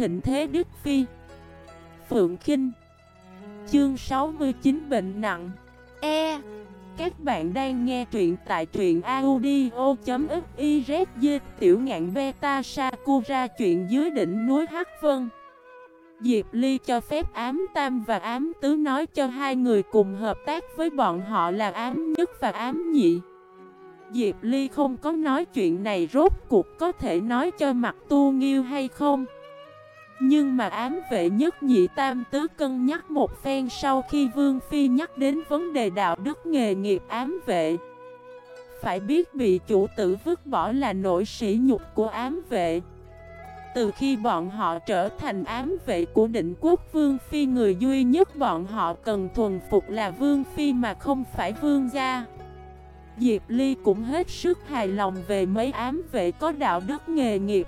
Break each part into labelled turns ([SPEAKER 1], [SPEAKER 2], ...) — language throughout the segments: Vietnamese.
[SPEAKER 1] thịnh thế Đức Phi. Phượng Kinh. Chương 69 Bệnh nặng. E. Các bạn đang nghe truyện tại truyện audio.xyz Tiểu ngạn beta Sakura chuyện dưới đỉnh núi Hắc Vân. Diệp Ly cho phép ám tam và ám tứ nói cho hai người cùng hợp tác với bọn họ là ám nhất và ám nhị. Diệp Ly không có nói chuyện này, rốt cuộc có thể nói cho mặt tu nghiêu hay không? Nhưng mà ám vệ nhất nhị tam tứ cân nhắc một phen sau khi Vương Phi nhắc đến vấn đề đạo đức nghề nghiệp ám vệ. Phải biết bị chủ tử vứt bỏ là nỗi sỉ nhục của ám vệ. Từ khi bọn họ trở thành ám vệ của định quốc, Vương Phi Người duy nhất bọn họ cần thuần phục là Vương Phi mà không phải Vương gia. Diệp Ly cũng hết sức hài lòng về mấy ám vệ có đạo đức nghề nghiệp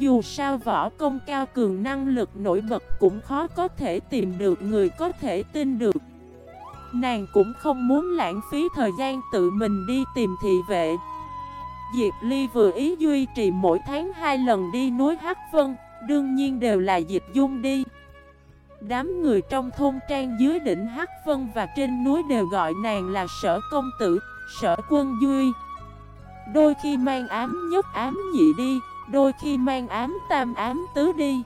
[SPEAKER 1] dù sao võ công cao cường năng lực nổi bật cũng khó có thể tìm được người có thể tin được Nàng cũng không muốn lãng phí thời gian tự mình đi tìm thị vệ Diệp Ly vừa ý duy trì mỗi tháng hai lần đi núi Hắc Vân, đương nhiên đều là Diệp Dung đi. Đám người trong thôn trang dưới đỉnh Hắc Vân và trên núi đều gọi nàng là sở công tử, sở quân duy. Đôi khi mang ám nhất ám nhị đi, đôi khi mang ám tam ám tứ đi.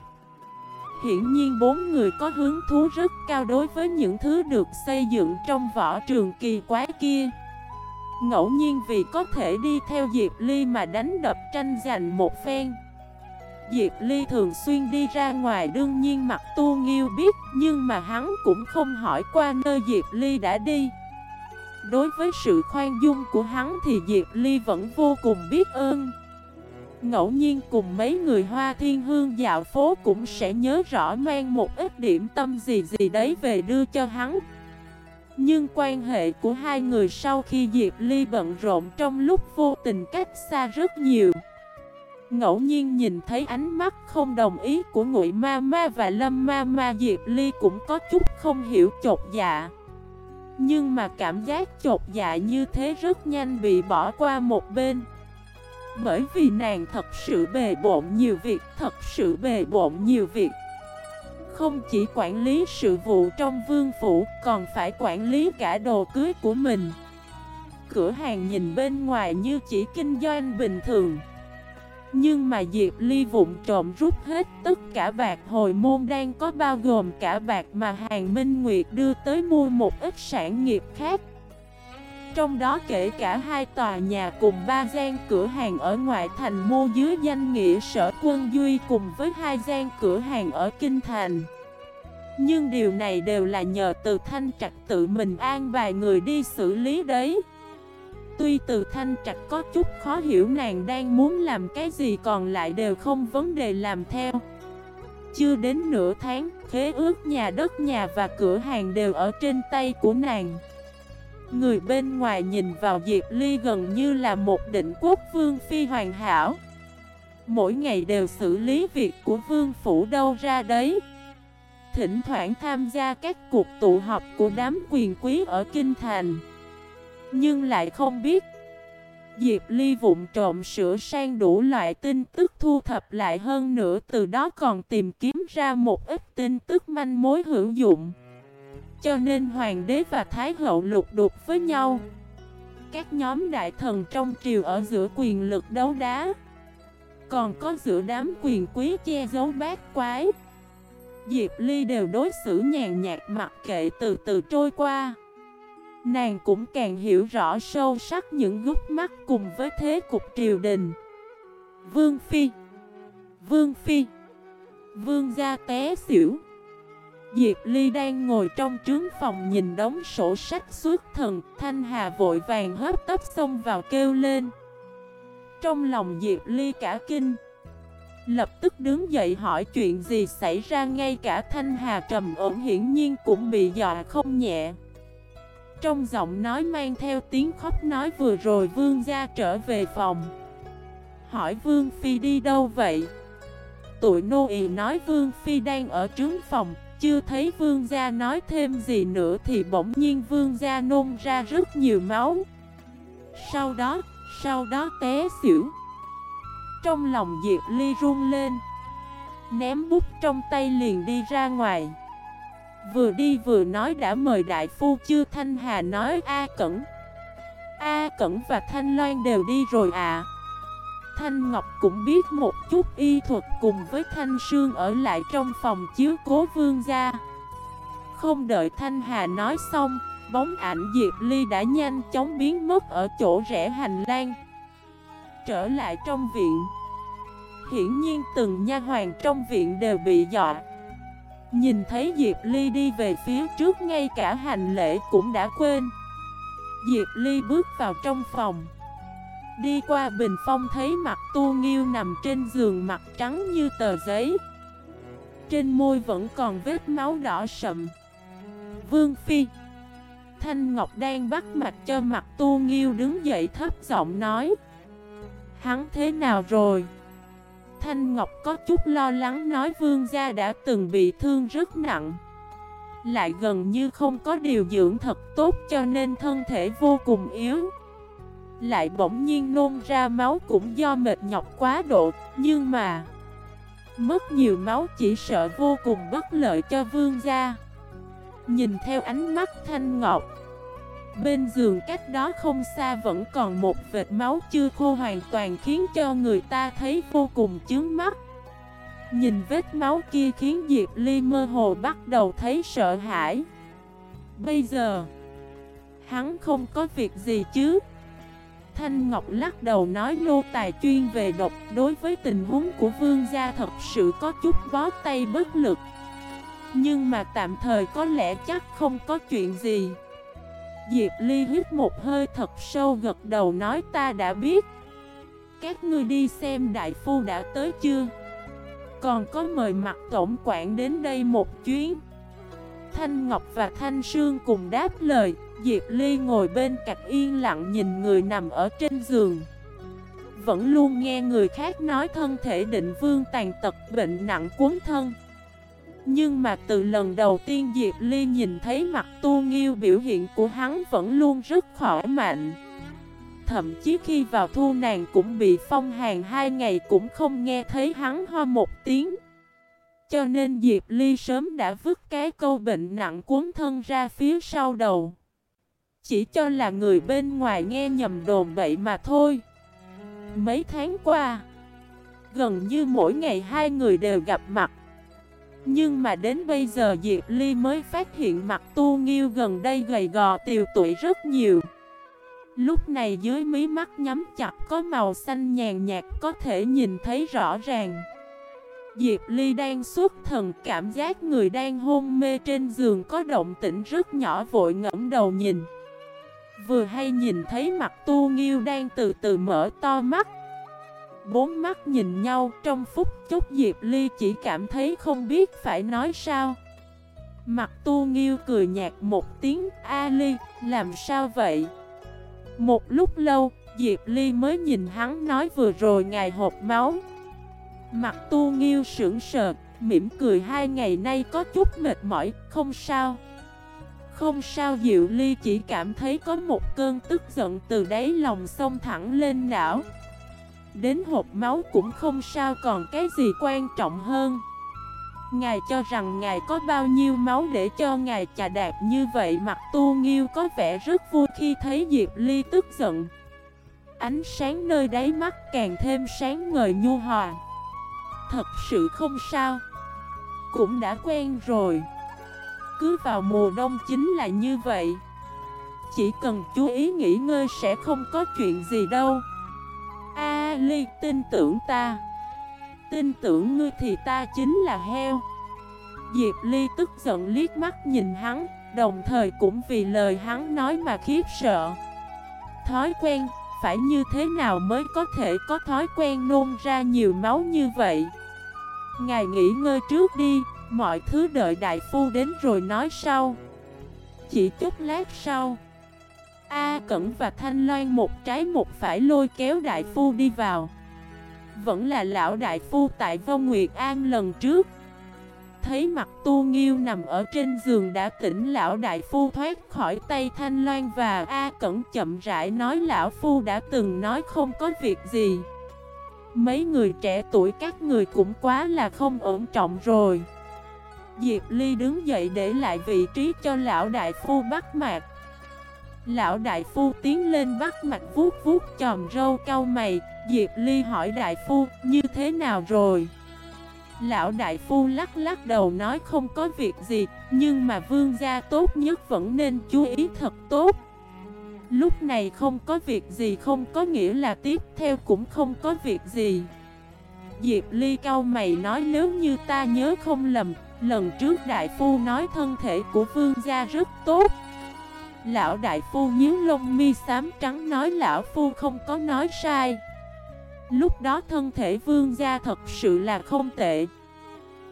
[SPEAKER 1] Hiển nhiên bốn người có hứng thú rất cao đối với những thứ được xây dựng trong võ trường kỳ quái kia. Ngẫu nhiên vì có thể đi theo Diệp Ly mà đánh đập tranh giành một phen Diệp Ly thường xuyên đi ra ngoài, đương nhiên mặt tu nghiêu biết, Nhưng mà hắn cũng không hỏi qua nơi Diệp Ly đã đi Đối với sự khoan dung của hắn thì Diệp Ly vẫn vô cùng biết ơn Ngẫu nhiên cùng mấy người hoa thiên hương dạo phố cũng sẽ nhớ rõ mang một ít điểm tâm gì gì đấy về đưa cho hắn. Nhưng quan hệ của hai người sau khi Diệp Ly bận rộn trong lúc vô tình cách xa rất nhiều. Ngẫu nhiên nhìn thấy ánh mắt không đồng ý của Ngụy Ma Ma và Lâm Ma Ma, Diệp Ly cũng có chút không hiểu chột dạ. Nhưng mà cảm giác chột dạ như thế rất nhanh bị bỏ qua một bên. Bởi vì nàng thật sự bề bộn nhiều việc, thật sự bề bộn nhiều việc. Không chỉ quản lý sự vụ trong vương phủ Còn phải quản lý cả đồ cưới của mình. Cửa hàng nhìn bên ngoài như chỉ kinh doanh bình thường. Nhưng mà Diệp Ly vụng trộm rút hết tất cả bạc hồi môn đang có bao gồm cả bạc mà Hàng Minh Nguyệt đưa tới mua một ít sản nghiệp khác trong đó kể cả hai tòa nhà cùng ba gian cửa hàng ở ngoại thành mua dưới danh nghĩa sở quân Duy cùng với hai gian cửa hàng ở Kinh Thành. Nhưng điều này đều là nhờ từ thanh trạch tự mình an vài người đi xử lý đấy. Tuy từ thanh trạch có chút khó hiểu nàng đang muốn làm cái gì còn lại đều không vấn đề làm theo. Chưa đến nửa tháng, khế ước nhà đất nhà và cửa hàng đều ở trên tay của nàng. Người bên ngoài nhìn vào Diệp Ly gần như là một định quốc vương phi hoàn hảo. Mỗi ngày đều xử lý việc của vương phủ đâu ra đấy. Thỉnh thoảng tham gia các cuộc tụ họp của đám quyền quý ở Kinh Thành. Nhưng lại không biết, Diệp Ly vụn trộm sửa sang đủ loại tin tức thu thập lại hơn nữa, Từ đó còn tìm kiếm ra một ít tin tức manh mối hữu dụng cho nên hoàng đế và thái hậu lục đục với nhau. Các nhóm đại thần trong triều ở giữa quyền lực đấu đá. Còn có giữa đám quyền quý che giấu bát quái. Diệp Ly đều đối xử nhàn nhạt mặc kệ từ từ trôi qua. Nàng cũng càng hiểu rõ sâu sắc những gút mắt cùng với thế cục triều đình. Vương Phi! Vương Phi! Vương gia té xỉu. Diệp Ly đang ngồi trong trướng phòng nhìn đống sổ sách suốt thần, Thanh Hà vội vàng hớp tấp xông vào kêu lên. Trong lòng Diệp Ly cả kinh. Lập tức đứng dậy hỏi chuyện gì xảy ra, ngay cả Thanh Hà trầm ổn hiển nhiên cũng bị dọa không nhẹ. Trong giọng nói mang theo tiếng khóc nói vừa rồi, vương gia trở về phòng. Hỏi vương phi đi đâu vậy? Tụi nô ì nói vương phi đang ở trướng phòng chưa thấy vương gia nói thêm gì nữa thì bỗng nhiên vương gia nôn ra rất nhiều máu. Sau đó, sau đó té xỉu. Trong lòng Diệp Ly run lên. Ném bút trong tay liền đi ra ngoài. Vừa đi vừa nói đã mời đại phu chưa Thanh Hà nói A Cẩn. A Cẩn và Thanh Loan đều đi rồi à Thanh Ngọc cũng biết một chút y thuật cùng với Thanh Sương ở lại trong phòng chiếu cố vương gia. Không đợi Thanh Hà nói xong, Bóng ảnh Diệp Ly đã nhanh chóng biến mất ở chỗ rẽ hành lang. Trở lại trong viện. Hiển nhiên từng nha hoàng trong viện đều bị dọa. Nhìn thấy Diệp Ly đi về phía trước, ngay cả hành lễ cũng đã quên. Diệp Ly bước vào trong phòng. Đi qua bình phong thấy mặt tu nghiêu nằm trên giường mặt trắng như tờ giấy. Trên môi vẫn còn vết máu đỏ sậm. Vương Phi, Thanh Ngọc đang bắt mạch cho mặt tu nghiêu đứng dậy thấp giọng nói, Hắn thế nào rồi? Thanh Ngọc có chút lo lắng nói, vương gia đã từng bị thương rất nặng, Lại gần như không có điều dưỡng thật tốt cho nên thân thể vô cùng yếu. Lại bỗng nhiên nôn ra máu cũng do mệt nhọc quá độ, Nhưng mà Mất nhiều máu chỉ sợ vô cùng bất lợi cho vương gia. Nhìn theo ánh mắt Thanh Ngọc Bên giường cách đó không xa vẫn còn một vệt máu chưa khô hoàn toàn khiến cho người ta thấy vô cùng chướng mắt. Nhìn vết máu kia khiến Diệp Ly mơ hồ bắt đầu thấy sợ hãi. Bây giờ, Hắn không có việc gì chứ? Thanh Ngọc lắc đầu nói lô tài chuyên về độc, Đối với tình huống của vương gia thật sự có chút bó tay bất lực. Nhưng mà tạm thời có lẽ chắc không có chuyện gì. Diệp Ly hít một hơi thật sâu gật đầu nói ta đã biết. Các ngươi đi xem đại phu đã tới chưa? Còn có mời mặt tổng quản đến đây một chuyến. Thanh Ngọc và Thanh Sương cùng đáp lời. Diệp Ly ngồi bên cạnh yên lặng nhìn người nằm ở trên giường. Vẫn luôn nghe người khác nói thân thể định vương tàn tật, bệnh nặng cuốn thân. Nhưng mà từ lần đầu tiên Diệp Ly nhìn thấy mặt tu nghiêu biểu hiện của hắn vẫn luôn rất khỏe mạnh. Thậm chí khi vào thu nàng cũng bị phong hàng hai ngày cũng không nghe thấy hắn ho một tiếng. Cho nên Diệp Ly sớm đã vứt cái câu bệnh nặng cuốn thân ra phía sau đầu. Chỉ cho là người bên ngoài nghe nhầm đồn bậy mà thôi. Mấy tháng qua, Gần như mỗi ngày hai người đều gặp mặt. Nhưng mà đến bây giờ Diệp Ly mới phát hiện mặt tu nghiêu gần đây gầy gò tiều tuổi rất nhiều. Lúc này dưới mí mắt nhắm chặt có màu xanh nhàn nhạt có thể nhìn thấy rõ ràng. Diệp Ly đang xuất thần, cảm giác người đang hôn mê trên giường có động tĩnh rất nhỏ vội ngẫm đầu nhìn. Vừa hay nhìn thấy mặt tu nghiêu đang từ từ mở to mắt. Bốn mắt nhìn nhau trong phút chốc Diệp Ly chỉ cảm thấy không biết phải nói sao. Mặt tu nghiêu cười nhạt một tiếng A Ly, làm sao vậy? Một lúc lâu, Diệp Ly mới nhìn hắn nói vừa rồi ngài hộp máu. Mặt tu nghiêu sững sờ, mỉm cười hai ngày nay có chút mệt mỏi, không sao. Không sao, Diệu Ly chỉ cảm thấy có một cơn tức giận từ đáy lòng xông thẳng lên não. Đến hộp máu cũng không sao, còn cái gì quan trọng hơn? Ngài cho rằng ngài có bao nhiêu máu để cho ngài chà đạp như vậy, Mặt tu nghiêu có vẻ rất vui khi thấy Diệp Ly tức giận. Ánh sáng nơi đáy mắt càng thêm sáng ngời nhu hòa. Thật sự không sao. Cũng đã quen rồi. Cứ vào mùa đông chính là như vậy. Chỉ cần chú ý nghỉ ngơi sẽ không có chuyện gì đâu. A Ly, tin tưởng ta. Tin tưởng ngươi thì ta chính là heo. Diệp Ly tức giận liếc mắt nhìn hắn, Đồng thời cũng vì lời hắn nói mà khiếp sợ. Thói quen, Phải như thế nào mới có thể có thói quen nôn ra nhiều máu như vậy? Ngài nghỉ ngơi trước đi. Mọi thứ đợi đại phu đến rồi nói sau. Chỉ chút lát sau, A Cẩn và Thanh Loan một trái một phải lôi kéo đại phu đi vào. Vẫn là lão đại phu tại Vong Nguyệt An lần trước. Thấy mặt tu nghiêu nằm ở trên giường đã tỉnh, lão đại phu thoát khỏi tay Thanh Loan và A Cẩn chậm rãi nói, lão phu đã từng nói không có việc gì. Mấy người trẻ tuổi các người cũng quá là không ổn trọng rồi. Diệp Ly đứng dậy để lại vị trí cho lão đại phu bắt mạc. Lão đại phu tiến lên bắt mạch vuốt vuốt chòm râu cau mày. Diệp Ly hỏi đại phu, như thế nào rồi? Lão đại phu lắc lắc đầu nói, không có việc gì, Nhưng mà vương gia tốt nhất vẫn nên chú ý thật tốt. Lúc này không có việc gì, không có nghĩa là tiếp theo cũng không có việc gì. Diệp Ly cau mày nói, nếu như ta nhớ không lầm Lần trước đại phu nói thân thể của vương gia rất tốt. Lão đại phu nhíu lông mi xám trắng nói lão phu không có nói sai. Lúc đó thân thể vương gia thật sự là không tệ.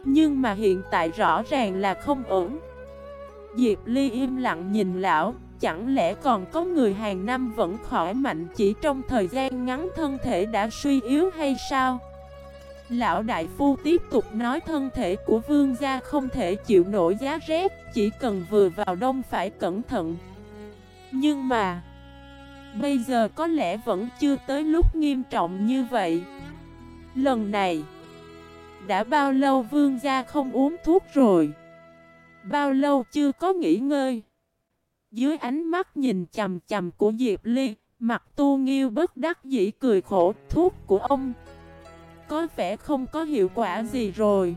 [SPEAKER 1] Nhưng mà hiện tại rõ ràng là không ổn. Diệp Ly im lặng nhìn lão, Chẳng lẽ còn có người hàng năm vẫn khỏe mạnh chỉ trong thời gian ngắn thân thể đã suy yếu hay sao? Lão đại phu tiếp tục nói thân thể của vương gia không thể chịu nổi giá rét, Chỉ cần vừa vào đông phải cẩn thận. Nhưng mà, Bây giờ có lẽ vẫn chưa tới lúc nghiêm trọng như vậy. Lần này, Đã bao lâu vương gia không uống thuốc rồi? Bao lâu chưa có nghỉ ngơi? Dưới ánh mắt nhìn chầm chầm của Diệp Ly, Mặt tu nghiêu bất đắc dĩ cười khổ, Thuốc của ông có vẻ không có hiệu quả gì rồi.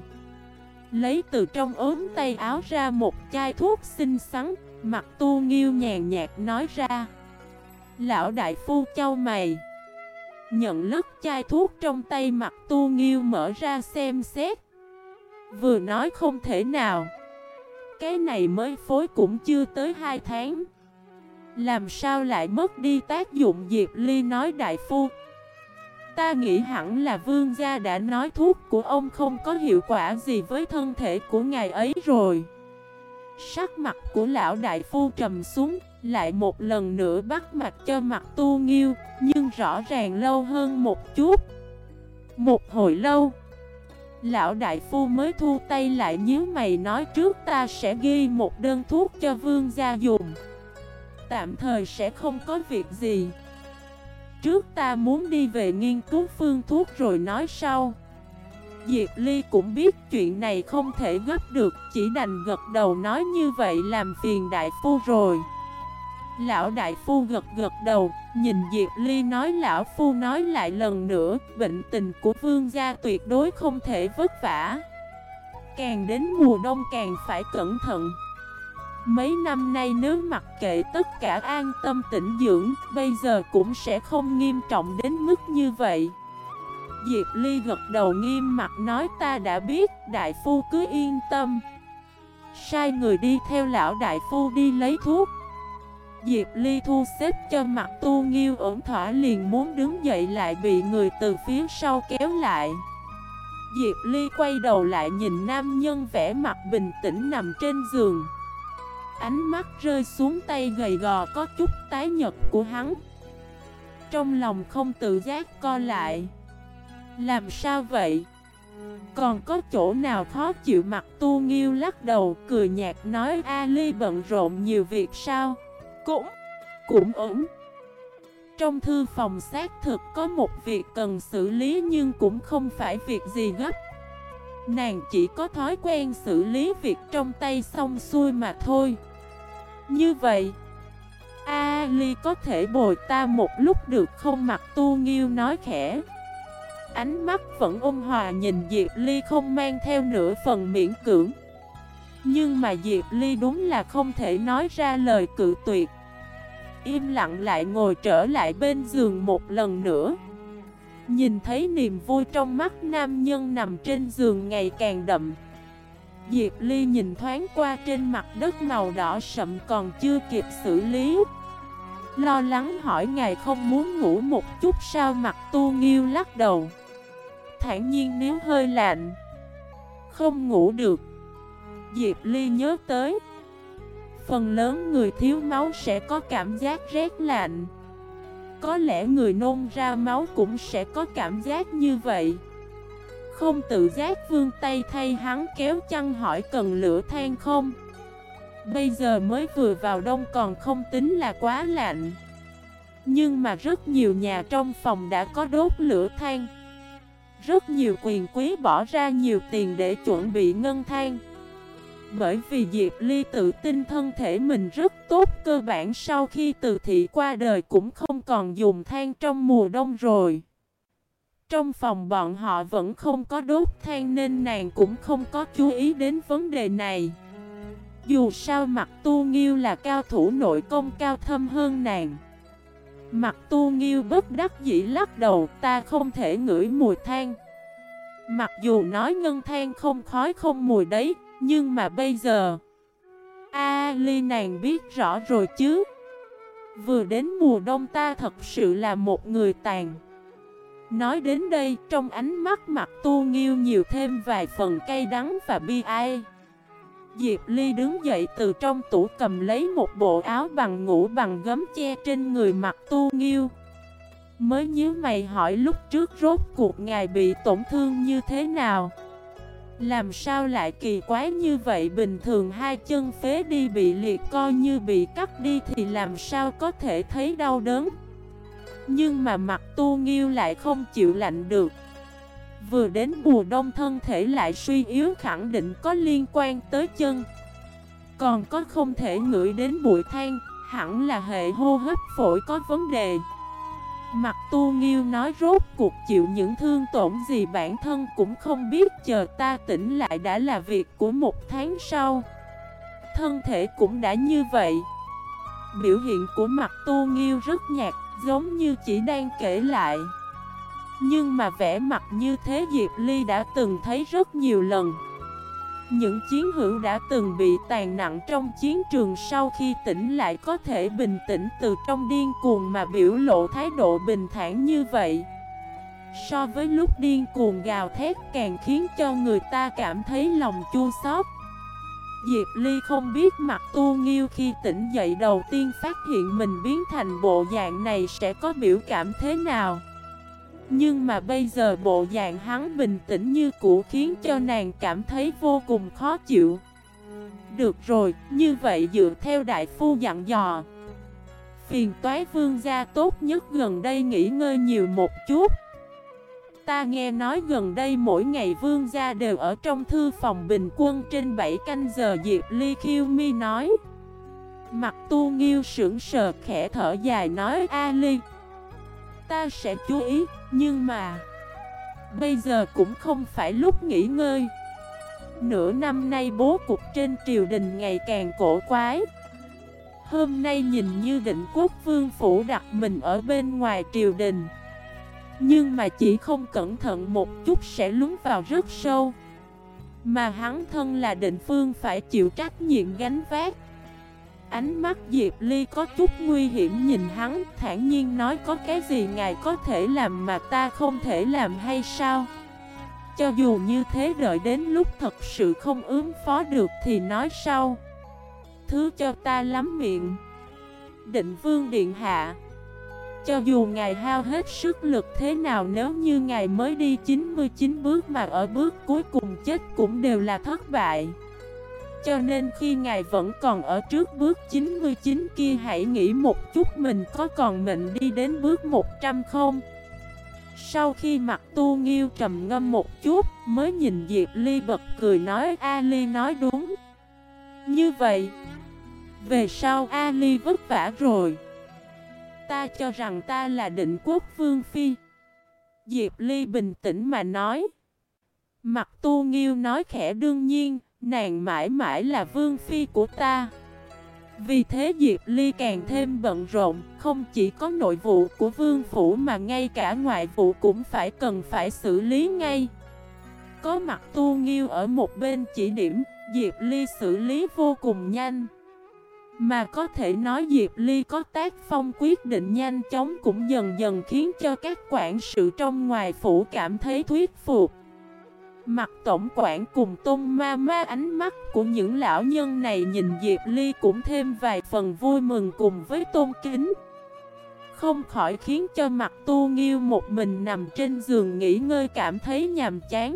[SPEAKER 1] Lấy từ trong ốm tay áo ra một chai thuốc xinh xắn, Mặt tu nghiêu nhàn nhạt nói ra. Lão đại phu châu mày. Nhận lứt chai thuốc trong tay mặt tu nghiêu mở ra xem xét. Vừa nói không thể nào. Cái này mới phối cũng chưa tới 2 tháng. Làm sao lại mất đi tác dụng Diệp Ly nói đại phu Ta nghĩ hẳn là vương gia đã nói thuốc của ông không có hiệu quả gì với thân thể của ngài ấy rồi. Sắc mặt của lão đại phu trầm xuống, lại một lần nữa bắt mạch cho mặt tu nghiêu, Nhưng rõ ràng lâu hơn một chút. Một hồi lâu, Lão đại phu mới thu tay lại nhíu mày nói trước ta sẽ ghi một đơn thuốc cho vương gia dùng. Tạm thời sẽ không có việc gì. Trước ta muốn đi về nghiên cứu phương thuốc rồi nói sau Diệp Ly cũng biết chuyện này không thể gấp được Chỉ đành gật đầu nói như vậy làm phiền đại phu rồi Lão đại phu gật gật đầu, nhìn Diệp Ly nói lão phu nói lại lần nữa, bệnh tình của vương gia tuyệt đối không thể vất vả. Càng đến mùa đông càng phải cẩn thận. Mấy năm nay nếu mặc kệ tất cả an tâm tĩnh dưỡng, bây giờ cũng sẽ không nghiêm trọng đến mức như vậy. Diệp Ly gật đầu nghiêm mặt nói ta đã biết, đại phu cứ yên tâm. Sai người đi theo lão đại phu đi lấy thuốc. Diệp Ly thu xếp cho mặt tu nghiêu ổn thỏa liền muốn đứng dậy lại bị người từ phía sau kéo lại Diệp Ly quay đầu lại nhìn nam nhân vẻ mặt bình tĩnh nằm trên giường Ánh mắt rơi xuống tay gầy gò có chút tái nhật của hắn. Trong lòng không tự giác co lại. Làm sao vậy? Còn có chỗ nào khó chịu mặt tu nghiêu lắc đầu cười nhạt nói Ali bận rộn nhiều việc sao? Cũng, cũng ổn. Trong thư phòng xác thực có một việc cần xử lý nhưng cũng không phải việc gì gấp. Nàng chỉ có thói quen xử lý việc trong tay xong xuôi mà thôi. Như vậy A Ly có thể bồi ta một lúc được không? Mặt tu nghiêu nói khẽ. Ánh mắt vẫn ôn hòa, nhìn Diệp Ly không mang theo nửa phần miễn cưỡng. Nhưng mà Diệp Ly đúng là không thể nói ra lời cự tuyệt. Im lặng lại ngồi trở lại bên giường một lần nữa. Nhìn thấy niềm vui trong mắt nam nhân nằm trên giường ngày càng đậm. Diệp Ly nhìn thoáng qua trên mặt đất màu đỏ sậm còn chưa kịp xử lý. Lo lắng hỏi ngài không muốn ngủ một chút sao mặt tu nghiêu lắc đầu. Thản nhiên nếu hơi lạnh. Không ngủ được. Diệp Ly nhớ tới. Phần lớn người thiếu máu sẽ có cảm giác rét lạnh. Có lẽ người nôn ra máu cũng sẽ có cảm giác như vậy. Không tự giác vương tay thay hắn kéo chăn hỏi cần lửa than không? Bây giờ mới vừa vào đông còn không tính là quá lạnh. Nhưng mà rất nhiều nhà trong phòng đã có đốt lửa than. Rất nhiều quyền quý bỏ ra nhiều tiền để chuẩn bị ngân than. Bởi vì Diệp Ly tự tin thân thể mình rất tốt, Cơ bản sau khi từ thị qua đời cũng không còn dùng than trong mùa đông rồi. Trong phòng bọn họ vẫn không có đốt than nên nàng cũng không có chú ý đến vấn đề này. Dù sao mặt tu nghiêu là cao thủ nội công cao thâm hơn nàng. Mặt tu nghiêu bất đắc dĩ lắc đầu, ta không thể ngửi mùi than. Mặc dù nói ngân than không khói không mùi đấy, Nhưng mà bây giờ, A ly nàng biết rõ rồi chứ. Vừa đến mùa đông ta thật sự là một người tàn. Nói đến đây, trong ánh mắt mặt tu nghiêu nhiều thêm vài phần cay đắng và bi ai. Diệp Ly đứng dậy từ trong tủ cầm lấy một bộ áo bằng ngủ bằng gấm che trên người mặt tu nghiêu. Mới nhớ mày hỏi lúc trước rốt cuộc ngài bị tổn thương như thế nào. Làm sao lại kỳ quái như vậy? Bình thường hai chân phế đi bị liệt coi như bị cắt đi Thì làm sao có thể thấy đau đớn? Nhưng mà mặt tu nghiêu lại không chịu lạnh được. Vừa đến mùa đông thân thể lại suy yếu khẳng định có liên quan tới chân. Còn có không thể ngửi đến bụi than, Hẳn là hệ hô hấp phổi có vấn đề. Mặt tu nghiêu nói rốt cuộc chịu những thương tổn gì bản thân cũng không biết, chờ ta tỉnh lại đã là việc của một tháng sau. Thân thể cũng đã như vậy. Biểu hiện của mặt tu nghiêu rất nhạt giống như chỉ đang kể lại. Nhưng mà vẻ mặt như thế Diệp Ly đã từng thấy rất nhiều lần. Những chiến hữu đã từng bị tàn nặng trong chiến trường sau khi tỉnh lại có thể bình tĩnh từ trong điên cuồng mà biểu lộ thái độ bình thản như vậy. So với lúc điên cuồng gào thét càng khiến cho người ta cảm thấy lòng chua xót. Diệp Ly không biết mặt tu nghiêu khi tỉnh dậy đầu tiên phát hiện mình biến thành bộ dạng này sẽ có biểu cảm thế nào. Nhưng mà bây giờ bộ dạng hắn bình tĩnh như cũ khiến cho nàng cảm thấy vô cùng khó chịu. Được rồi, như vậy dựa theo đại phu dặn dò. Phiền toái vương gia tốt nhất gần đây nghỉ ngơi nhiều một chút. Ta nghe nói gần đây mỗi ngày vương gia đều ở trong thư phòng bình quân trên 7 canh giờ Diệp Ly Khiêu Mi nói. Mặt tu nghiêu sững sờ khẽ thở dài nói, A Ly, Ta sẽ chú ý, nhưng mà Bây giờ cũng không phải lúc nghỉ ngơi. Nửa năm nay bố cục trên triều đình ngày càng cổ quái. Hôm nay nhìn như định quốc vương phủ đặt mình ở bên ngoài triều đình. Nhưng mà chỉ không cẩn thận một chút sẽ lún vào rất sâu. Mà hắn thân là định phương phải chịu trách nhiệm gánh vác. Ánh mắt Diệp Ly có chút nguy hiểm nhìn hắn, thản nhiên nói có cái gì ngài có thể làm mà ta không thể làm hay sao? Cho dù như thế đợi đến lúc thật sự không ứng phó được thì nói sau. Thứ cho ta lắm miệng. Định vương điện hạ. Cho dù ngài hao hết sức lực thế nào nếu như ngài mới đi 99 bước mà ở bước cuối cùng chết cũng đều là thất bại cho nên khi ngài vẫn còn ở trước bước 99 kia hãy nghĩ một chút mình có còn mệnh đi đến bước 100 không? Sau khi mặt tu nghiêu trầm ngâm một chút mới nhìn Diệp Ly bật cười nói A Ly nói đúng. Như vậy, về sau A Ly vất vả rồi. Ta cho rằng ta là định quốc vương phi. Diệp Ly bình tĩnh mà nói. Mặt tu nghiêu nói khẽ đương nhiên, Nàng mãi mãi là vương phi của ta Vì thế Diệp Ly càng thêm bận rộn Không chỉ có nội vụ của vương phủ mà ngay cả ngoại vụ cũng phải cần phải xử lý ngay Có mặt tu nghiêu ở một bên chỉ điểm Diệp Ly xử lý vô cùng nhanh mà có thể nói Diệp Ly có tác phong quyết định nhanh chóng cũng dần dần khiến cho các quản sự trong ngoài phủ cảm thấy thuyết phục. Mặt tổng quản cùng tôn ma ma ánh mắt của những lão nhân này nhìn Diệp Ly cũng thêm vài phần vui mừng cùng với tôn kính. Không khỏi khiến cho mặt tu nghiêu một mình nằm trên giường nghỉ ngơi cảm thấy nhàm chán.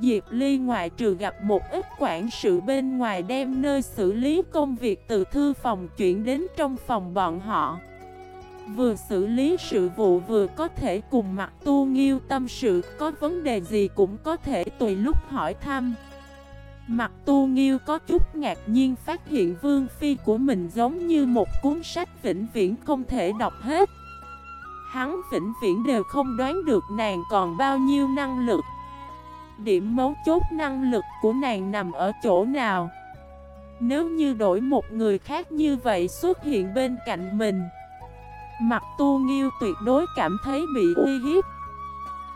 [SPEAKER 1] Diệp Ly ngoại trừ gặp một ít quản sự bên ngoài đem nơi xử lý công việc từ thư phòng chuyển đến trong phòng bọn họ. Vừa xử lý sự vụ vừa có thể cùng mặt tu nghiêu tâm sự, Có vấn đề gì cũng có thể tùy lúc hỏi thăm. Mặt tu nghiêu có chút ngạc nhiên phát hiện vương phi của mình giống như một cuốn sách vĩnh viễn không thể đọc hết. Hắn vĩnh viễn đều không đoán được nàng còn bao nhiêu năng lực. Điểm mấu chốt năng lực của nàng nằm ở chỗ nào. Nếu như đổi một người khác như vậy xuất hiện bên cạnh mình Mặt tu nghiêu tuyệt đối cảm thấy bị uy hiếp.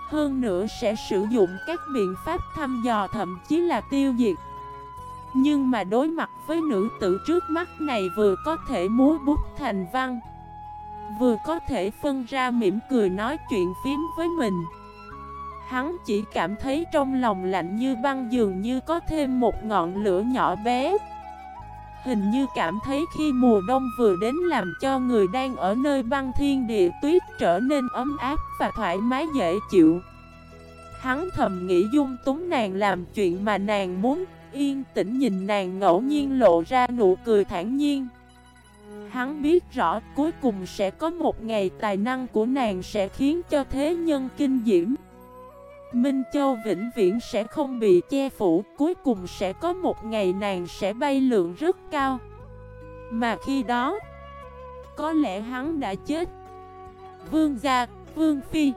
[SPEAKER 1] Hơn nữa sẽ sử dụng các biện pháp thăm dò thậm chí là tiêu diệt. Nhưng mà đối mặt với nữ tử trước mắt này vừa có thể múa bút thành văn, Vừa có thể phân ra mỉm cười nói chuyện phím với mình Hắn chỉ cảm thấy trong lòng lạnh như băng dường như có thêm một ngọn lửa nhỏ bé. Hình như cảm thấy khi mùa đông vừa đến làm cho người đang ở nơi băng thiên địa tuyết trở nên ấm áp và thoải mái dễ chịu. Hắn thầm nghĩ dung túng nàng làm chuyện mà nàng muốn, Yên tĩnh nhìn nàng ngẫu nhiên lộ ra nụ cười thản nhiên. Hắn biết rõ cuối cùng sẽ có một ngày tài năng của nàng sẽ khiến cho thế nhân kinh diễm. Minh Châu vĩnh viễn sẽ không bị che phủ Cuối cùng sẽ có một ngày nàng sẽ bay lượng rất cao. Mà khi đó Có lẽ hắn đã chết. Vương gia, Vương Phi.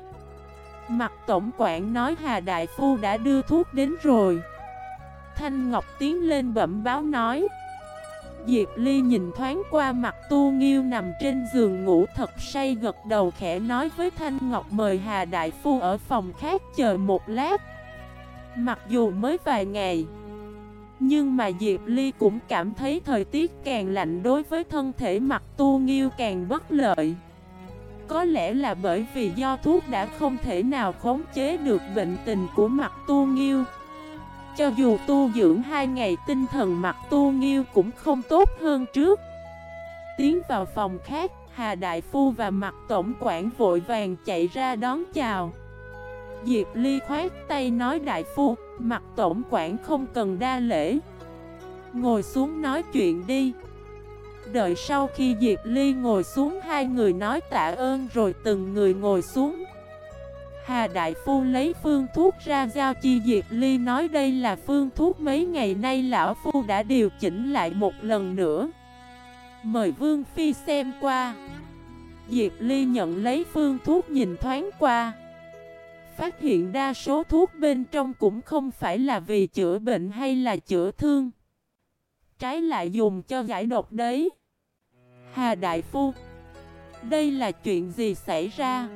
[SPEAKER 1] Mặt tổng quản nói Hà Đại Phu đã đưa thuốc đến rồi. Thanh Ngọc tiến lên bẩm báo nói Diệp Ly nhìn thoáng qua mặt tu nghiêu nằm trên giường ngủ thật say gật đầu khẽ nói với Thanh Ngọc mời Hà Đại Phu ở phòng khác chờ một lát. Mặc dù mới vài ngày, Nhưng mà Diệp Ly cũng cảm thấy thời tiết càng lạnh đối với thân thể mặt tu nghiêu càng bất lợi. Có lẽ là bởi vì do thuốc đã không thể nào khống chế được bệnh tình của mặt tu nghiêu cho dù tu dưỡng hai ngày tinh thần mặt tu nghiêu cũng không tốt hơn trước. Tiến vào phòng khác, Hà Đại Phu và mặt tổng quản vội vàng chạy ra đón chào. Diệp Ly khoát tay nói Đại Phu, mặt tổng quản không cần đa lễ. Ngồi xuống nói chuyện đi. Đợi sau khi Diệp Ly ngồi xuống hai người nói tạ ơn rồi từng người ngồi xuống. Hà Đại Phu lấy phương thuốc ra giao chi Diệp Ly nói đây là phương thuốc mấy ngày nay Lão Phu đã điều chỉnh lại một lần nữa. Mời Vương Phi xem qua. Diệp Ly nhận lấy phương thuốc nhìn thoáng qua. Phát hiện đa số thuốc bên trong cũng không phải là vì chữa bệnh hay là chữa thương. Trái lại dùng cho giải độc đấy. Hà Đại Phu, Đây là chuyện gì xảy ra?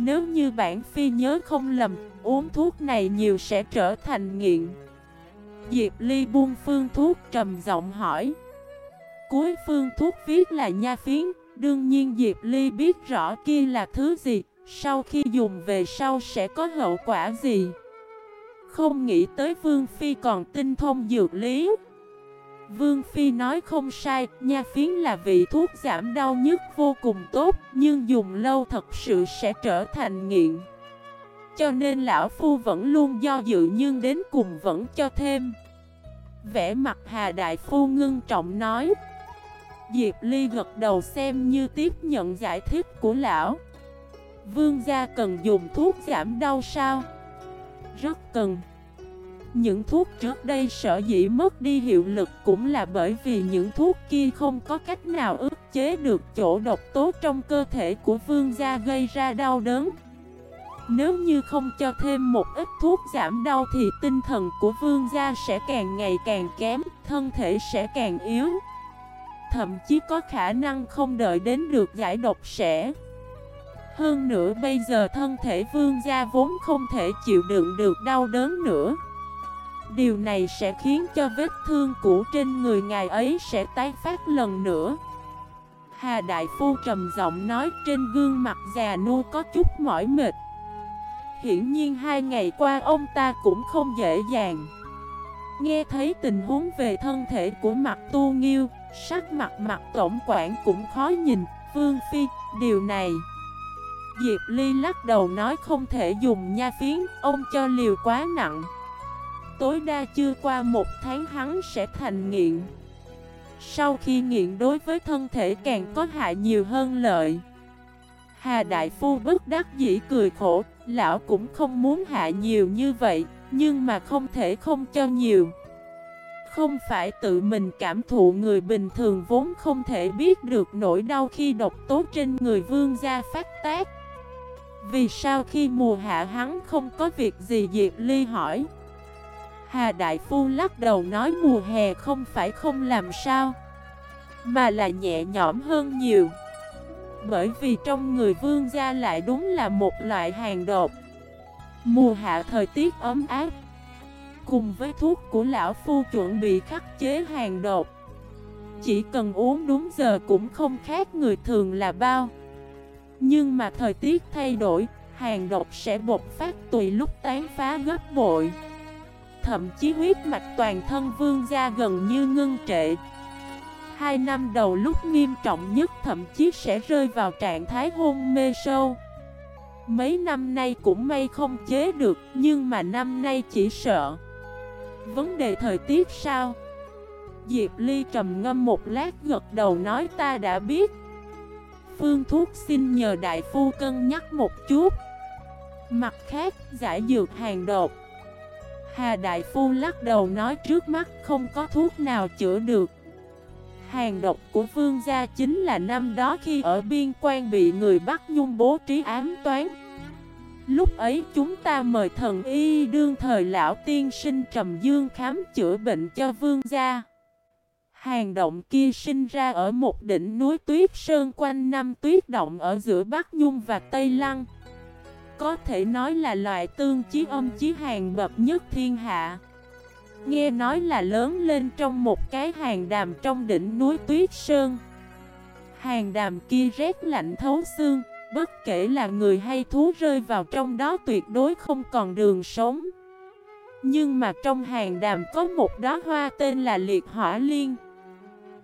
[SPEAKER 1] Nếu như bản phi nhớ không lầm, uống thuốc này nhiều sẽ trở thành nghiện. Diệp Ly buông phương thuốc trầm giọng hỏi. Cuối phương thuốc viết là nha phiến, đương nhiên Diệp Ly biết rõ kia là thứ gì, sau khi dùng về sau sẽ có hậu quả gì. Không nghĩ tới Vương Phi còn tinh thông dược lý. Vương Phi nói không sai, nha phiến là vị thuốc giảm đau nhất vô cùng tốt, nhưng dùng lâu thật sự sẽ trở thành nghiện. Cho nên lão phu vẫn luôn do dự nhưng đến cùng vẫn cho thêm. Vẽ mặt Hà Đại Phu ngưng trọng nói. Diệp Ly gật đầu xem như tiếp nhận giải thích của lão. Vương gia cần dùng thuốc giảm đau sao? Rất cần. Những thuốc trước đây sở dĩ mất đi hiệu lực cũng là bởi vì những thuốc kia không có cách nào ức chế được chỗ độc tố trong cơ thể của vương gia gây ra đau đớn. Nếu như không cho thêm một ít thuốc giảm đau thì tinh thần của vương gia sẽ càng ngày càng kém, thân thể sẽ càng yếu. Thậm chí có khả năng không đợi đến được giải độc sẽ. Hơn nữa bây giờ thân thể vương gia vốn không thể chịu đựng được đau đớn nữa. Điều này sẽ khiến cho vết thương cũ trên người ngài ấy sẽ tái phát lần nữa. Hà Đại Phu trầm giọng nói trên gương mặt già nua có chút mỏi mệt. Hiển nhiên hai ngày qua ông ta cũng không dễ dàng. Nghe thấy tình huống về thân thể của mặt tu nghiêu Sắc mặt mặt tổng quản cũng khó nhìn Vương Phi, điều này Diệp Ly lắc đầu nói không thể dùng nha phiến Ông cho liều quá nặng tối đa chưa qua một tháng hắn sẽ thành nghiện Sau khi nghiện đối với thân thể càng có hại nhiều hơn lợi Hà Đại Phu bất đắc dĩ cười khổ, lão cũng không muốn hạ nhiều như vậy, nhưng mà không thể không cho nhiều. Không phải tự mình cảm thụ người bình thường vốn không thể biết được nỗi đau khi độc tố trên người vương gia phát tác. Vì sao khi mùa hạ hắn không có việc gì Diệp Ly hỏi Hà Đại Phu lắc đầu nói mùa hè không phải không làm sao, Mà là nhẹ nhõm hơn nhiều. Bởi vì trong người vương gia lại đúng là một loại hàng đột. Mùa hạ thời tiết ấm áp, Cùng với thuốc của lão phu chuẩn bị khắc chế hàng đột, Chỉ cần uống đúng giờ cũng không khác người thường là bao. Nhưng mà thời tiết thay đổi, Hàng độc sẽ bộc phát tùy lúc tán phá gấp bội. Thậm chí huyết mạch toàn thân vương gia gần như ngưng trệ. Hai năm đầu lúc nghiêm trọng nhất thậm chí sẽ rơi vào trạng thái hôn mê sâu. Mấy năm nay cũng may không chế được Nhưng mà năm nay chỉ sợ. Vấn đề thời tiết sao? Diệp Ly trầm ngâm một lát gật đầu nói ta đã biết. Phương thuốc xin nhờ đại phu cân nhắc một chút. Mặt khác, giải dược hàng đột Hà Đại Phu lắc đầu nói trước mắt không có thuốc nào chữa được. Hàng độc của vương gia chính là năm đó khi ở biên quan bị người bắt nhung bố trí ám toán. Lúc ấy chúng ta mời thần y đương thời lão tiên sinh trầm dương khám chữa bệnh cho vương gia. Hàng động kia sinh ra ở một đỉnh núi tuyết sơn quanh năm tuyết động ở giữa Bắc Nhung và Tây Lăng có thể nói là loại tương chí âm chí hàng bậc nhất thiên hạ. Nghe nói là lớn lên trong một cái hàng đàm trong đỉnh núi Tuyết Sơn. Hàng đàm kia rét lạnh thấu xương, Bất kể là người hay thú rơi vào trong đó tuyệt đối không còn đường sống. Nhưng mà trong hàng đàm có một đóa hoa tên là liệt hỏa liên.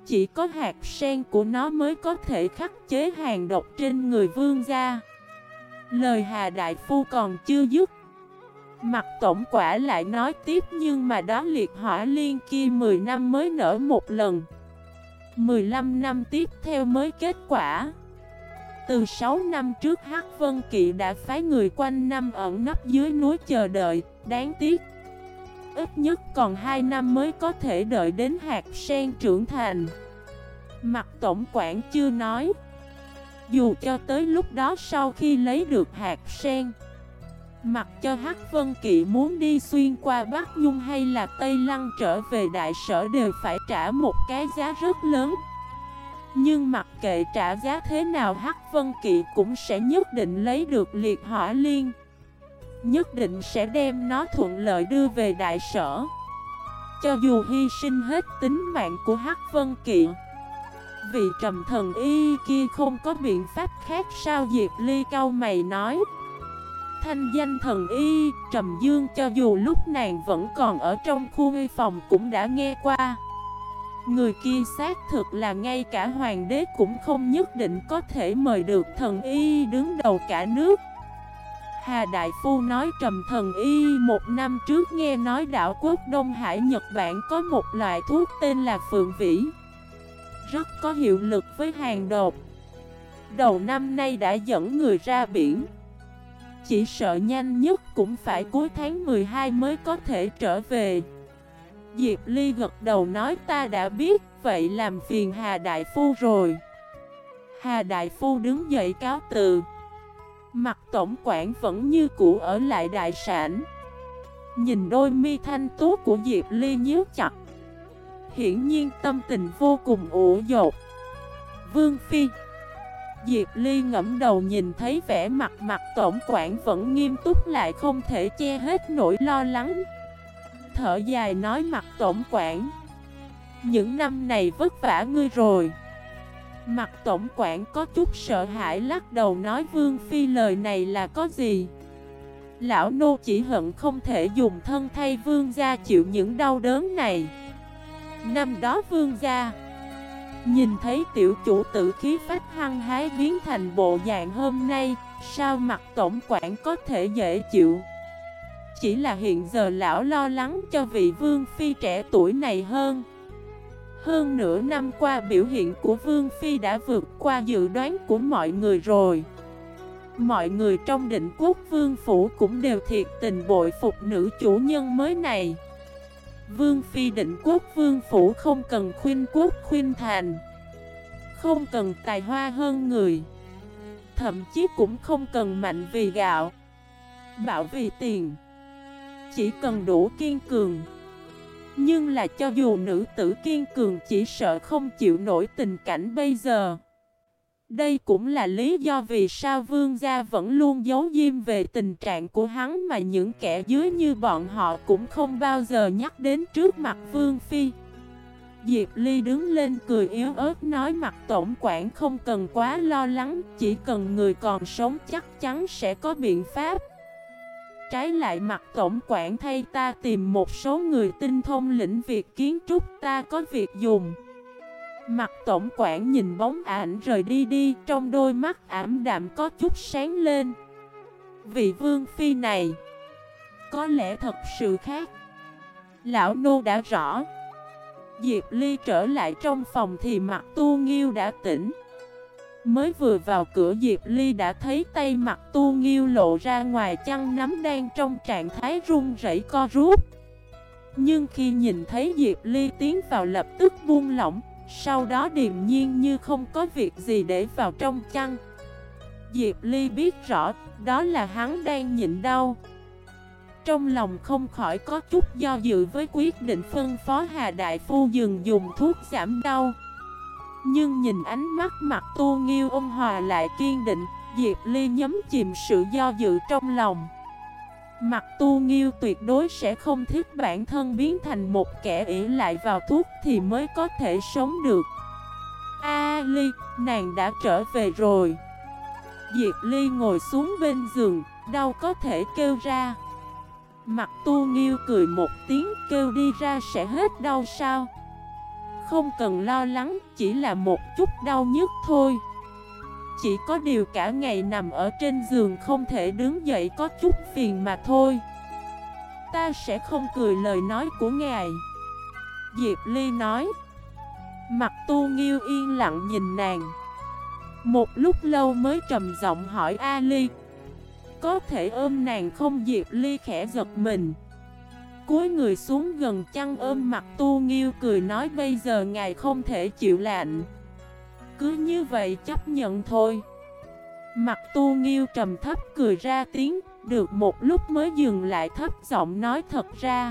[SPEAKER 1] Chỉ có hạt sen của nó mới có thể khắc chế hàng độc trên người vương gia. Lời Hà Đại Phu còn chưa dứt. Mặt tổng quả lại nói tiếp nhưng mà đó liệt hỏa liên kia 10 năm mới nở một lần. 15 năm tiếp theo mới kết quả. Từ 6 năm trước Hắc Vân Kỵ đã phái người quanh năm ẩn nấp dưới núi chờ đợi, Đáng tiếc. Ít nhất còn 2 năm mới có thể đợi đến hạt sen trưởng thành. Mặt tổng quản chưa nói dù cho tới lúc đó sau khi lấy được hạt sen, Mặc cho Hắc Vân Kỵ muốn đi xuyên qua Bắc Nhung hay là Tây Lăng trở về đại sở đều phải trả một cái giá rất lớn. Nhưng mặc kệ trả giá thế nào, Hắc Vân Kỵ cũng sẽ nhất định lấy được liệt hỏa liên. Nhất định sẽ đem nó thuận lợi đưa về đại sở. Cho dù hy sinh hết tính mạng của Hắc Vân Kỵ vị trầm thần y kia không có biện pháp khác sao Diệp Ly cao mày nói. Thanh danh thần y, Trầm Dương cho dù lúc nàng vẫn còn ở trong khu nghi phòng cũng đã nghe qua. Người kia xác thực là ngay cả hoàng đế cũng không nhất định có thể mời được thần y đứng đầu cả nước. Hà Đại Phu nói trầm thần y một năm trước nghe nói đảo quốc Đông Hải Nhật Bản có một loại thuốc tên là Phượng Vĩ rất có hiệu lực với hàng đột. Đầu năm nay đã dẫn người ra biển. Chỉ sợ nhanh nhất cũng phải cuối tháng 12 mới có thể trở về. Diệp Ly gật đầu nói, ta đã biết, Vậy làm phiền Hà Đại Phu rồi. Hà Đại Phu đứng dậy cáo từ. Mặt tổng quản vẫn như cũ ở lại đại sản Nhìn đôi mi thanh tú của Diệp Ly nhíu chặt hiển nhiên tâm tình vô cùng ủ dột. Vương Phi Diệp Ly ngẫm đầu nhìn thấy vẻ mặt mặt tổng quản vẫn nghiêm túc lại không thể che hết nỗi lo lắng. Thở dài nói mặt tổng quản, Những năm này vất vả ngươi rồi Mặt tổng quản có chút sợ hãi lắc đầu nói, Vương Phi, lời này là có gì Lão nô chỉ hận không thể dùng thân thay vương gia chịu những đau đớn này Năm đó vương gia Nhìn thấy tiểu chủ tử khí phách hăng hái biến thành bộ dạng hôm nay, Sao mặt tổng quản có thể dễ chịu? Chỉ là hiện giờ lão lo lắng cho vị vương phi trẻ tuổi này hơn. Hơn nửa năm qua biểu hiện của vương phi đã vượt qua dự đoán của mọi người rồi. Mọi người trong định quốc vương phủ cũng đều thiệt tình bội phục nữ chủ nhân mới này. Vương phi định quốc vương phủ không cần khuyên quốc khuyên thành. Không cần tài hoa hơn người. Thậm chí cũng không cần mạnh vì gạo Bạo vì tiền. Chỉ cần đủ kiên cường. Nhưng là cho dù nữ tử kiên cường chỉ sợ không chịu nổi tình cảnh bây giờ đây cũng là lý do vì sao vương gia vẫn luôn giấu diêm về tình trạng của hắn mà những kẻ dưới như bọn họ cũng không bao giờ nhắc đến trước mặt vương phi. Diệp Ly đứng lên cười yếu ớt nói mặt tổng quản không cần quá lo lắng, chỉ cần người còn sống chắc chắn sẽ có biện pháp. Trái lại mặt tổng quản thay ta tìm một số người tinh thông lĩnh việc kiến trúc ta có việc dùng. Mặt tổng quản nhìn bóng ảnh rời đi đi, Trong đôi mắt ảm đạm có chút sáng lên. Vị vương phi này, Có lẽ thật sự khác. Lão nô đã rõ. Diệp Ly trở lại trong phòng thì mặt tu nghiêu đã tỉnh. Mới vừa vào cửa, Diệp Ly đã thấy tay mặt tu nghiêu lộ ra ngoài chăn nắm đang trong trạng thái run rẩy co rút. Nhưng khi nhìn thấy Diệp Ly tiến vào lập tức buông lỏng sau đó điềm nhiên như không có việc gì để vào trong chăn. Diệp Ly biết rõ, đó là hắn đang nhịn đau. Trong lòng không khỏi có chút do dự với quyết định phân phó Hà Đại Phu dừng dùng thuốc giảm đau. Nhưng nhìn ánh mắt mặt tu nghiêu ôn hòa lại kiên định, Diệp Ly nhấm chìm sự do dự trong lòng. Mặt tu nghiêu tuyệt đối sẽ không thích bản thân biến thành một kẻ ỷ lại vào thuốc thì mới có thể sống được. A Ly, nàng đã trở về rồi. Diệp Ly ngồi xuống bên giường, đau có thể kêu ra. Mặt tu nghiêu cười một tiếng kêu đi ra sẽ hết đau sao? Không cần lo lắng, chỉ là một chút đau nhức thôi chỉ có điều cả ngày nằm ở trên giường không thể đứng dậy có chút phiền mà thôi. Ta sẽ không cười lời nói của ngài. Diệp Ly nói. Mặt tu nghiêu yên lặng nhìn nàng. Một lúc lâu mới trầm giọng hỏi A Ly Có thể ôm nàng không? Diệp Ly khẽ giật mình. Cúi người xuống gần chăn ôm mặt tu nghiêu cười nói, bây giờ ngài không thể chịu lạnh cứ như vậy chấp nhận thôi. Mặt tu nghiêu trầm thấp cười ra tiếng, Được một lúc mới dừng lại thấp giọng nói thật ra.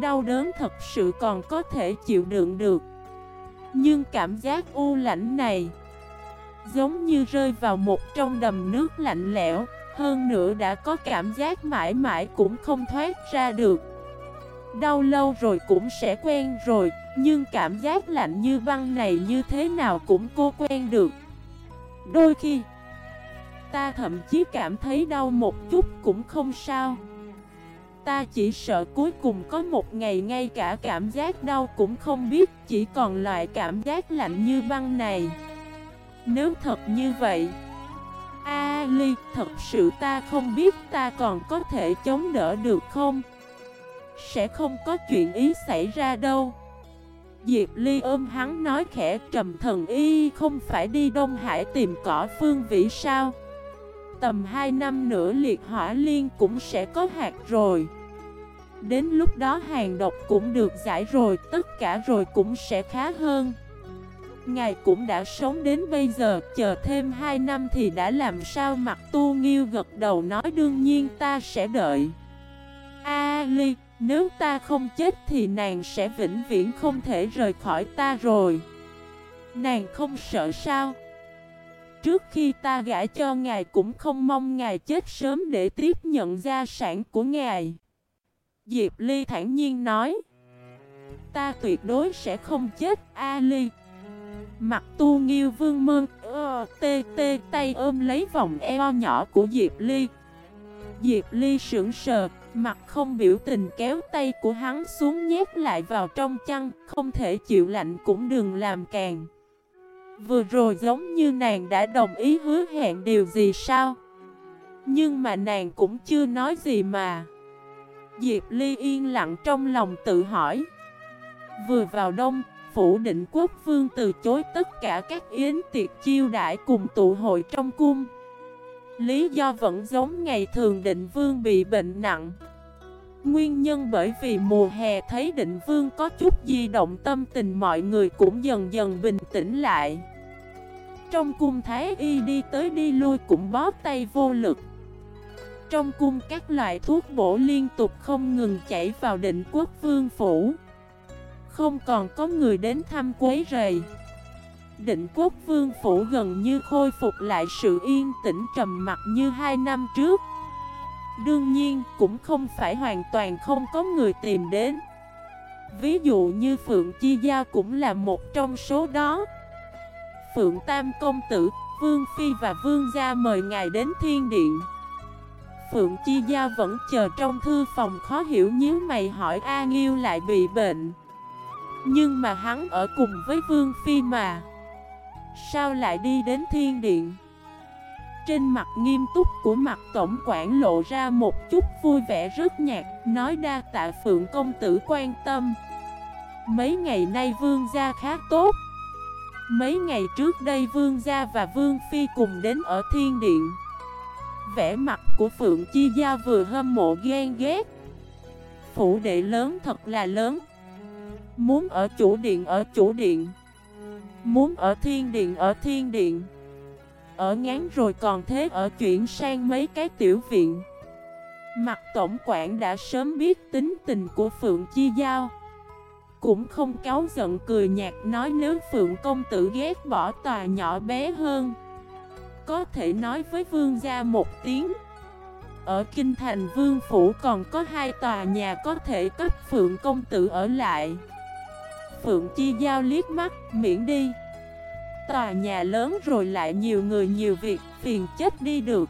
[SPEAKER 1] Đau đớn thật sự còn có thể chịu đựng được. Nhưng cảm giác u lạnh này Giống như rơi vào một trong đầm nước lạnh lẽo, Hơn nữa đã có cảm giác mãi mãi cũng không thoát ra được. Đau lâu rồi cũng sẽ quen rồi. Nhưng cảm giác lạnh như băng này như thế nào cũng cô quen được. Đôi khi Ta thậm chí cảm thấy đau một chút cũng không sao. Ta chỉ sợ cuối cùng có một ngày ngay cả cảm giác đau cũng không biết Chỉ còn loại cảm giác lạnh như băng này. Nếu thật như vậy A Ly, thật sự ta không biết ta còn có thể chống đỡ được không? Sẽ không có chuyện ý xảy ra đâu. Diệp Ly ôm hắn nói khẽ, trầm thần y, không phải đi Đông Hải tìm cỏ phương vĩ sao? Tầm 2 năm nữa liệt hỏa liên cũng sẽ có hạt rồi. Đến lúc đó hàng độc cũng được giải rồi, Tất cả rồi cũng sẽ khá hơn. Ngài cũng đã sống đến bây giờ, Chờ thêm 2 năm thì đã làm sao? Mặt tu nghiêu gật đầu nói, đương nhiên ta sẽ đợi. A Ly nếu ta không chết thì nàng sẽ vĩnh viễn không thể rời khỏi ta rồi. Nàng không sợ sao? Trước khi ta gả cho ngài cũng không mong ngài chết sớm để tiếp nhận gia sản của ngài. Diệp Ly thản nhiên nói, Ta tuyệt đối sẽ không chết A Ly Mặt tu nghiêu vương mơn ờ, tê tê, tay ôm lấy vòng eo nhỏ của Diệp Ly. Diệp Ly sững sờ. Mặt không biểu tình kéo tay của hắn xuống nhét lại vào trong chăn Không thể chịu lạnh cũng đừng làm càng. Vừa rồi giống như nàng đã đồng ý hứa hẹn điều gì sao? Nhưng mà nàng cũng chưa nói gì mà. Diệp Ly yên lặng trong lòng tự hỏi. Vừa vào đông, phủ định quốc vương từ chối tất cả các yến tiệc chiêu đãi cùng tụ hội trong cung. Lý do vẫn giống ngày thường định vương bị bệnh nặng. Nguyên nhân bởi vì mùa hè thấy định vương có chút di động tâm tình mọi người cũng dần dần bình tĩnh lại. Trong cung thái y đi tới đi lui cũng bó tay vô lực. Trong cung các loại thuốc bổ liên tục không ngừng chảy vào định quốc vương phủ. Không còn có người đến thăm quấy rầy. Định quốc vương phủ gần như khôi phục lại sự yên tĩnh trầm mặc như hai năm trước. Đương nhiên cũng không phải hoàn toàn không có người tìm đến. Ví dụ như Phượng Chi Gia cũng là một trong số đó. Phượng Tam Công Tử, Vương Phi và Vương Gia mời ngài đến thiên điện. Phượng Chi Gia vẫn chờ trong thư phòng khó hiểu nhíu mày hỏi A Nghiêu lại bị bệnh. Nhưng mà hắn ở cùng với Vương Phi mà. Sao lại đi đến thiên điện? Trên mặt nghiêm túc của mặt tổng quản lộ ra một chút vui vẻ rất nhạt, Nói đa tạ phượng công tử quan tâm. Mấy ngày nay vương gia khá tốt. Mấy ngày trước đây vương gia và vương phi cùng đến ở thiên điện. Vẻ mặt của phượng chi gia vừa hâm mộ ghen ghét. Phủ đệ lớn thật là lớn. Muốn ở chủ điện, ở chủ điện. Muốn ở thiên điện, ở thiên điện. Ở ngán rồi còn thế, ở chuyển sang mấy cái tiểu viện. Mặt tổng quản đã sớm biết tính tình của Phượng Chi Giao. Cũng không cáu giận cười nhạt nói nếu Phượng công tử ghét bỏ tòa nhỏ bé hơn. Có thể nói với vương gia một tiếng. Ở Kinh Thành Vương Phủ còn có hai tòa nhà có thể cấp Phượng công tử ở lại. Phượng Chi Giao liếc mắt, miễn đi. Tòa nhà lớn rồi lại nhiều người nhiều việc, phiền chết đi được.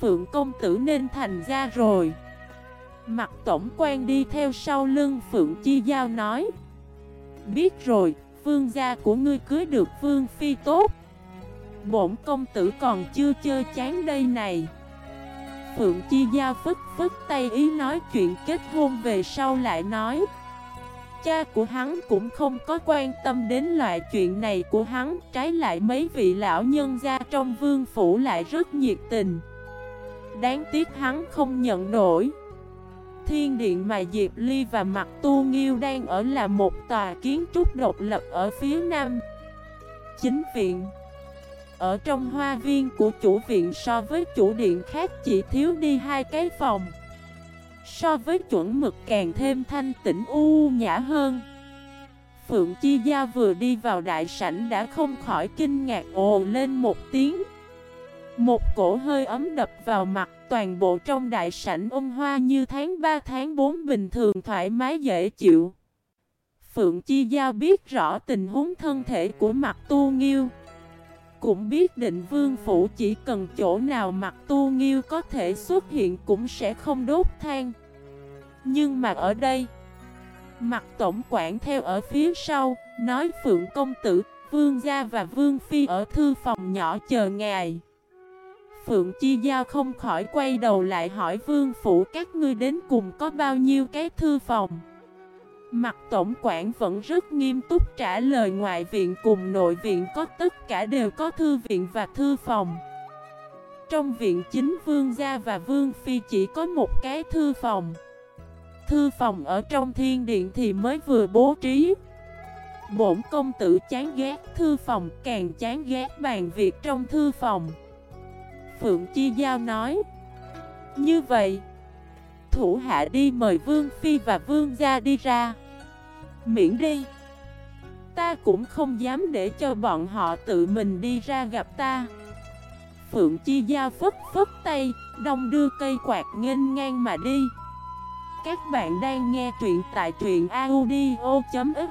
[SPEAKER 1] Phượng công tử nên thành ra rồi. Mặt tổng quan đi theo sau lưng Phượng Chi Giao nói. Biết rồi, vương gia của ngươi cưới được vương phi tốt. Bổn công tử còn chưa chơi chán đây này. Phượng Chi Giao phức phức tay ý nói chuyện kết hôn về sau lại nói. Cha của hắn cũng không có quan tâm đến loại chuyện này của hắn, Trái lại mấy vị lão nhân gia trong vương phủ lại rất nhiệt tình. Đáng tiếc hắn không nhận nổi. Thiên điện mà Diệp Ly và Mặt Tu Nghiêu đang ở là một tòa kiến trúc độc lập ở phía nam. Chính viện. Ở trong hoa viên của chủ viện so với chủ điện khác chỉ thiếu đi hai cái phòng. So với chuẩn mực càng thêm thanh tĩnh u nhã hơn. Phượng Chi Gia vừa đi vào đại sảnh đã không khỏi kinh ngạc ồ lên một tiếng. Một cổ hơi ấm đập vào mặt toàn bộ trong đại sảnh ôn hoa như tháng 3 tháng 4 bình thường thoải mái dễ chịu. Phượng Chi Gia biết rõ tình huống thân thể của mặt tu nghiêu cũng biết định vương phủ chỉ cần chỗ nào mặt tu nghiêu có thể xuất hiện cũng sẽ không đốt than. Nhưng mà ở đây, Mặt tổng quản theo ở phía sau, Nói phượng công tử, Vương gia và vương phi ở thư phòng nhỏ chờ ngài. Phượng Chi Giao không khỏi quay đầu lại hỏi vương phủ, các ngươi đến cùng có bao nhiêu cái thư phòng? Mặt tổng quản vẫn rất nghiêm túc trả lời ngoại viện cùng nội viện có tất cả đều có thư viện và thư phòng. Trong viện chính vương gia và vương phi chỉ có một cái thư phòng. Thư phòng ở trong thiên điện thì mới vừa bố trí. Bổn công tử chán ghét thư phòng, càng chán ghét bàn việc trong thư phòng. Phượng Chi Giao nói, Như vậy Thủ hạ đi mời Vương Phi và Vương Gia đi ra. Miễn đi. Ta cũng không dám để cho bọn họ tự mình đi ra gặp ta. Phượng Chi Giao phất phất tay, Đông đưa cây quạt nghênh ngang mà đi. Các bạn đang nghe truyện tại truyện audio.fif